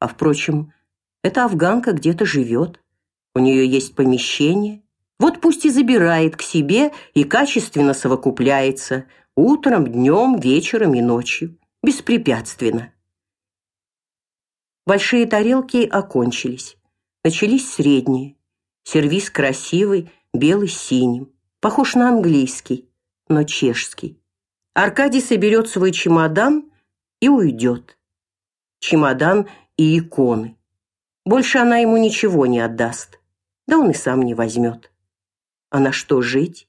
А, впрочем, эта афганка где-то живет. У нее есть помещение. Вот пусть и забирает к себе и качественно совокупляется. Утром, днем, вечером и ночью. Беспрепятственно. Большие тарелки окончились. Начались средние. Сервиз красивый, белый с синим. Похож на английский, но чешский. Аркадий соберет свой чемодан и уйдет. Чемодан и иконы. Больше она ему ничего не отдаст. Да он и сам не возьмет. А на что жить?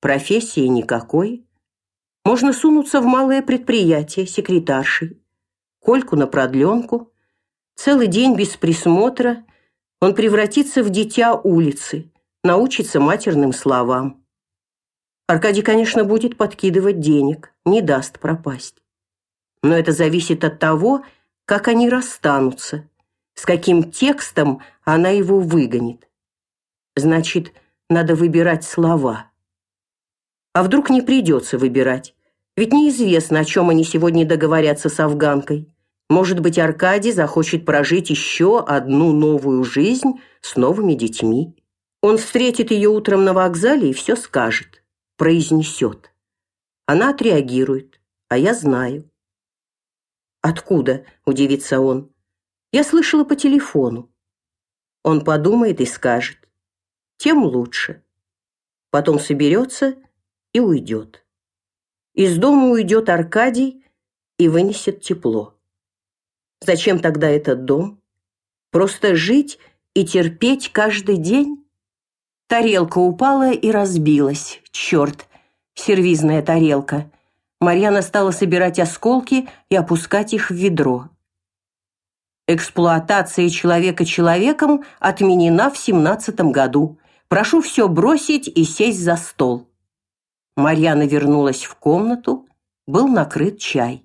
Профессии никакой. Можно сунуться в малое предприятие секретаршей. Кольку на продленку. Целый день без присмотра. Он превратится в дитя улицы, научится матерным словам. Аркадий, конечно, будет подкидывать денег, не даст пропасть. Но это зависит от того, как они расстанутся, с каким текстом она его выгонит. Значит, надо выбирать слова. А вдруг не придется выбирать? Ведь неизвестно, о чем они сегодня договорятся с афганкой. Может быть, Аркадий захочет прожить еще одну новую жизнь с новыми детьми. Он встретит ее утром на вокзале и все скажет, произнесет. Она отреагирует, а я знаю. «Откуда?» – удивится он. «Я слышала по телефону». Он подумает и скажет. Тем лучше. Потом соберется и уйдет. Из дома уйдет Аркадий и вынесет тепло. Зачем тогда этот дом? Просто жить и терпеть каждый день? Тарелка упала и разбилась. Черт, сервизная тарелка. Марьяна стала собирать осколки и опускать их в ведро. Эксплуатация человека человеком отменена в семнадцатом году. Прошу все бросить и сесть за стол. Марьяна вернулась в комнату, был накрыт чай.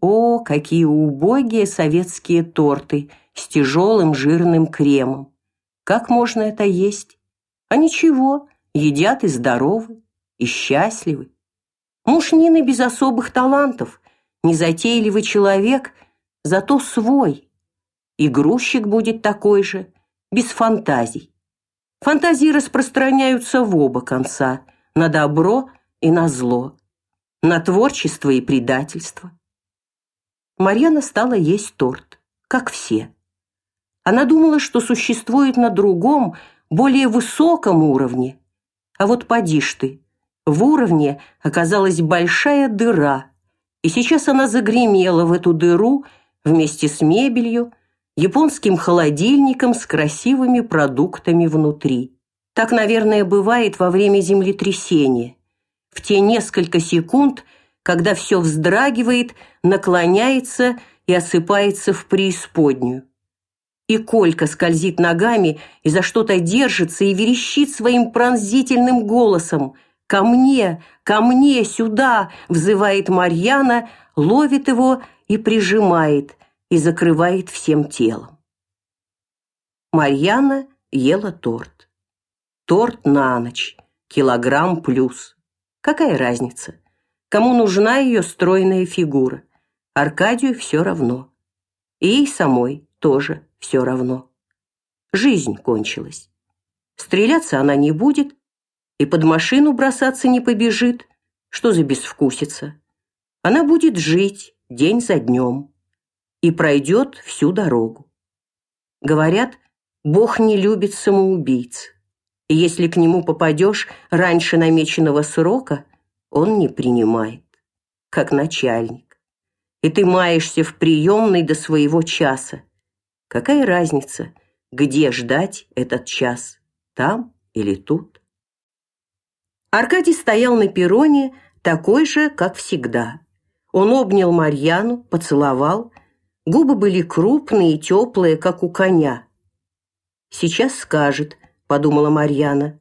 О, какие убогие советские торты с тяжелым жирным кремом. Как можно это есть? А ничего, едят и здоровы, и счастливы. Муж Нины без особых талантов, незатейливый человек, зато свой. И грузчик будет такой же, без фантазий. Фантазии распространяются в оба конца, на добро и на зло, на творчество и предательство. Марьяна стала есть торт, как все. Она думала, что существует на другом, более высоком уровне. А вот поди ж ты, в уровне оказалась большая дыра, и сейчас она загремела в эту дыру вместе с мебелью, японским холодильником с красивыми продуктами внутри. Так, наверное, бывает во время землетрясения. В те несколько секунд, когда все вздрагивает, наклоняется и осыпается в преисподнюю. И Колька скользит ногами и за что-то держится и верещит своим пронзительным голосом – «Ко мне! Ко мне! Сюда!» – взывает Марьяна, ловит его и прижимает, и закрывает всем телом. Марьяна ела торт. Торт на ночь, килограмм плюс. Какая разница? Кому нужна ее стройная фигура? Аркадию все равно. И ей самой тоже все равно. Жизнь кончилась. Стреляться она не будет, и под машину бросаться не побежит. Что за безвкусица? Она будет жить день за днем и пройдет всю дорогу. Говорят, Бог не любит самоубийц. И если к нему попадешь раньше намеченного срока, он не принимает, как начальник. И ты маешься в приемной до своего часа. Какая разница, где ждать этот час, там или тут? Аркадий стоял на перроне, такой же, как всегда. Он обнял Марьяну, поцеловал. Губы были крупные и теплые, как у коня. «Сейчас скажет», — подумала Марьяна.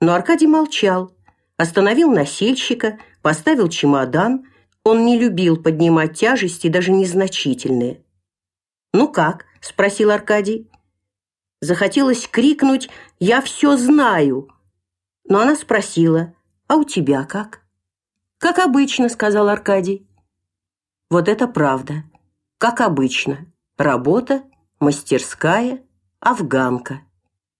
Но Аркадий молчал, остановил носильщика, поставил чемодан. Он не любил поднимать тяжести, даже незначительные. «Ну как?» — спросил Аркадий. Захотелось крикнуть «Я все знаю!» Но она спросила, «А у тебя как?» «Как обычно», — сказал Аркадий. «Вот это правда. Как обычно. Работа, мастерская, афганка.